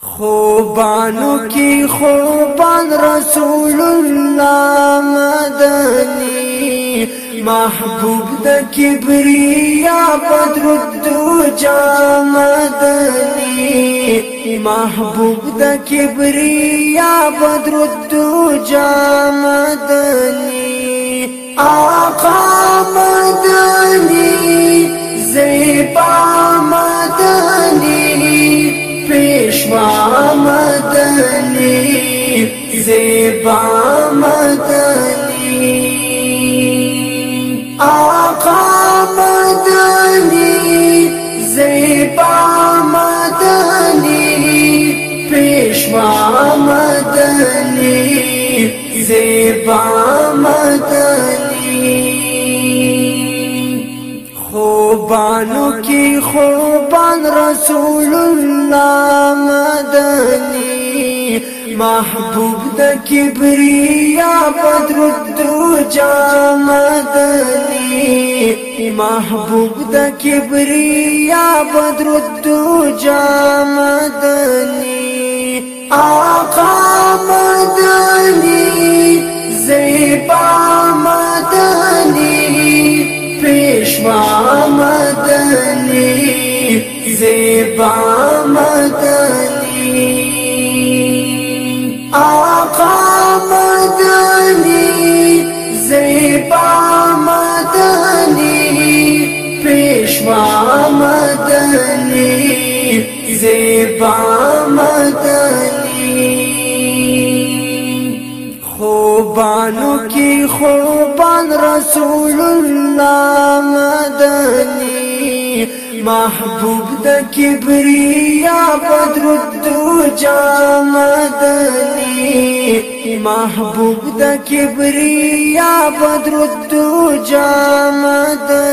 خوبانو کی خوبان رسول الله مدنی محبوب د کبریا بدر الدجا مدنی محبوب د کبریا بدر الدجا مدنی آقا مدنی مدنی زیبا مدنی آقا مدنی زیبا مدنی پیشوا مدنی زیبا مدنی خوبانو کی خوبان رسول الله مدنی محبوب د کبریا بدر دو جامدنی محبوب د کبریا بدر دو جامدنی آقا مدنی زیبا مدنی پیشوا مدنی زیبا مدنی زیبا مدنی زیبا مدنی خوبانو کی خوبان رسول الله مدنی محبوب د کبریا بدر الدجا مدنی محبوب د کبریا بدر الدجا مدنی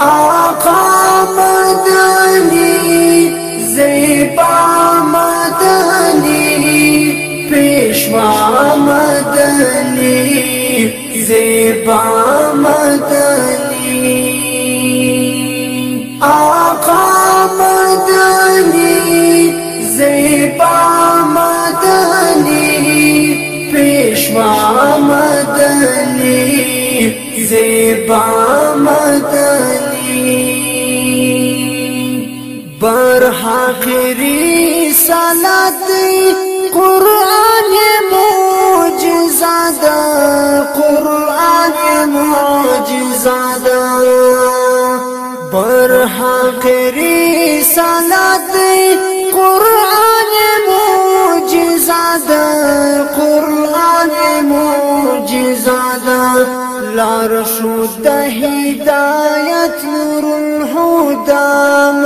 آقا مدنی زیبا مدنی پیشوا مدنی زیبا مدنی آقا مدنی زیبا مدنی پیشوا مدنی زیبا مدنی آخری سند قرآن معجزہ دا قرآن معجزہ دا برحقری سند قرآن معجزہ دا قرآن معجزہ دا لارشو دا ہدایت نور الہدام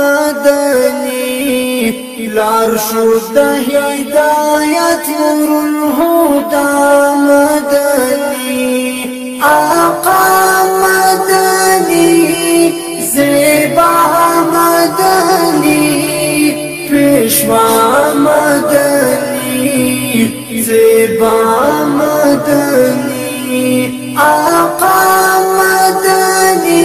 العرش داية نور الهدى مدني آقا مدني زيبا مدني پیشوا مدني زيبا مدني آقا مدني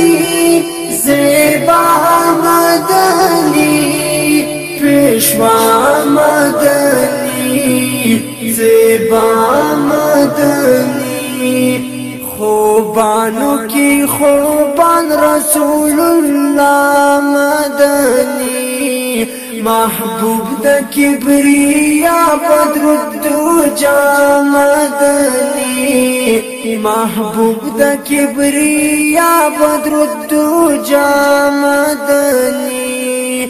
مدنی خوبانو کی خوبان رسول الله مدنی محبوب د کبریا بدر الدجا مدنی محبوب د کبریا بدر الدجا مدنی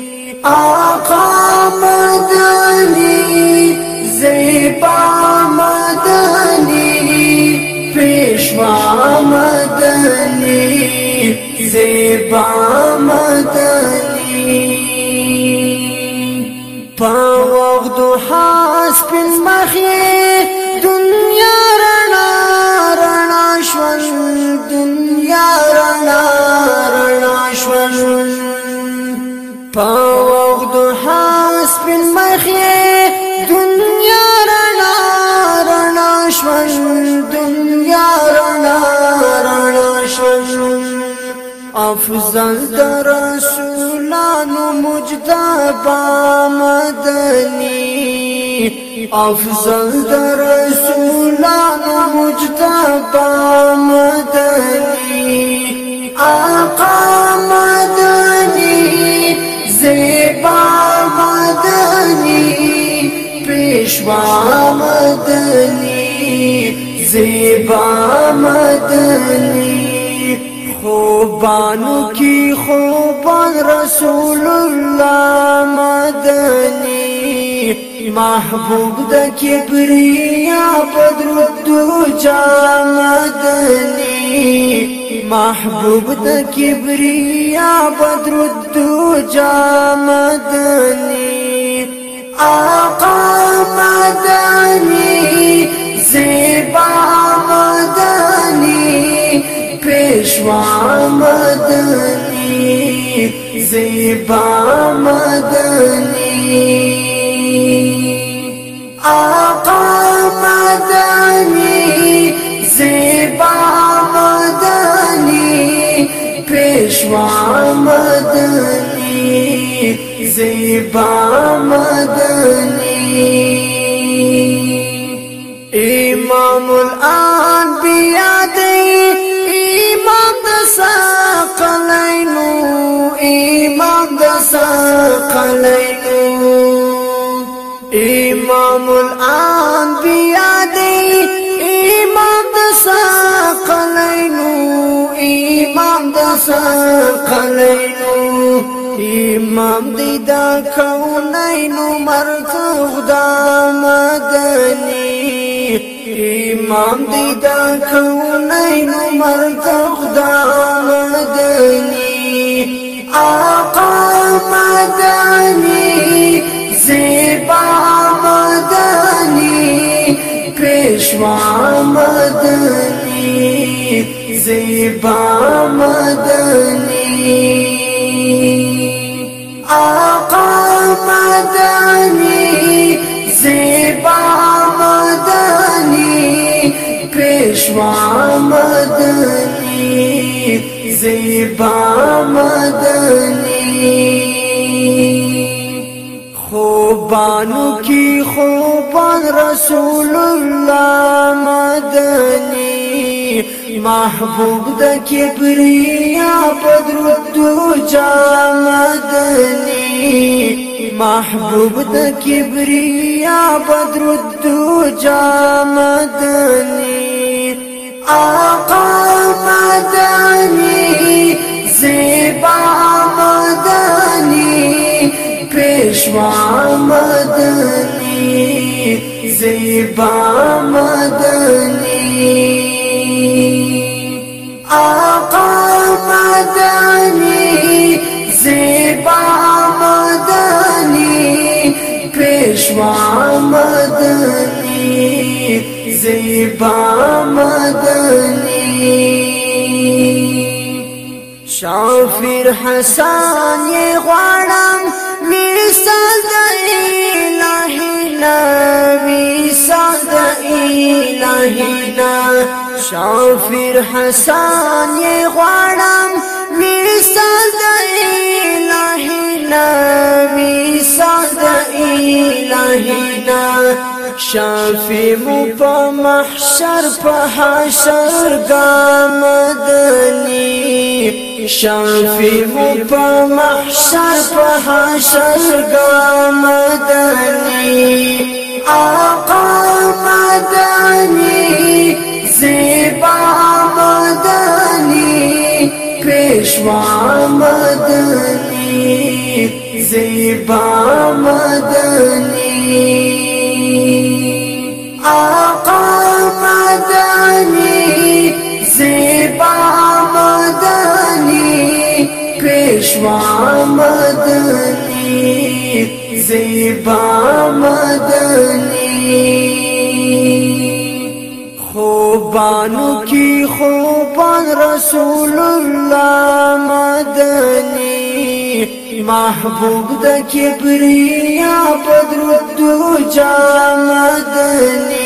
آقا مدنی Bye. با مدنی افضل در رسولان مجتبا مدنی آقا مدنی زیبا مدنی پیشوا مدنی زیبا مدنی خوبانو کی خوبان رسول اللہ مدنی محبوب دا کی بدر دو مدنی محبوب کی کبریا بدر دو مدنی آقا مدنی زیبا شوا مدنی زیبا مدنی آقا مدنی زیبا مدنی پیشوا مدنی زیبا مدنی امام هم الأنبياء دي إمام لينو إمام دساقلينو إمام دي دا كونينو مرتوغ دا مدني إمام دي دا كونينو مرتوب دا مدني آقا مدني زيبان مدنی زیبا مدنی آقا مدنی زیبا مدنی پے مدنی زیبا مدنی خوبانو کی خوبان رسول الله مدنی محبوب د کبریا پدرت جا مدنی محبوب د کبریا پدرت جا مدنی آقا مدنی زیبا مدنی پیشوا زیبا مدنی آقا مدنی زیبا مدنی پیشوا مدنی زیبا مدنی زیبامدنی شاہر ہسانے و الهینا شافر حسان یې غواړم میثال د الهینا میثال د الهینا شافی مو په محشر په حشر ګامدنی شافی مو په محشر په حشر ګامدنی मदनी सेवा मदनी पेश्वा मदनी सेवा मदनी आका मदनी زیبا مدنی خوبانو کی خوبان رسول الله مدنی محبوب د کبریا پدرو دو جا مدنی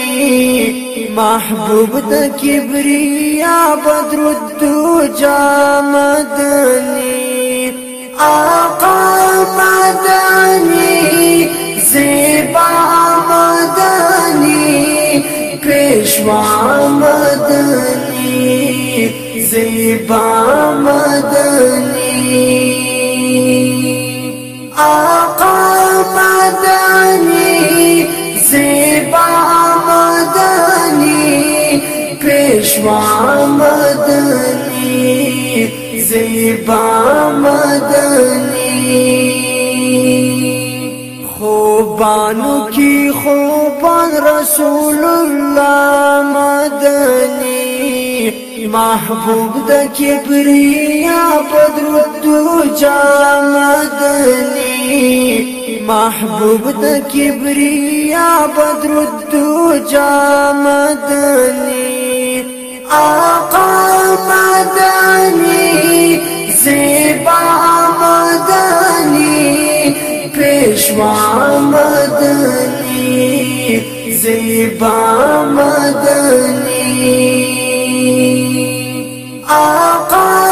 محبوب د کبریا پدرو دو جا مدنی آقا مدنی مدنی آقا مدنی زیبا مدنی پیشوا مدنی زیبا مدنی خوبانو کی خوبان رسول اللہ مدنی محبوب د کبریا پدرت تو جامدنی محبوب د کبریا پدرت تو جامدنی آقا مدنی زیبا مدنی پیشوا مدنی زیبا مدنی Oh,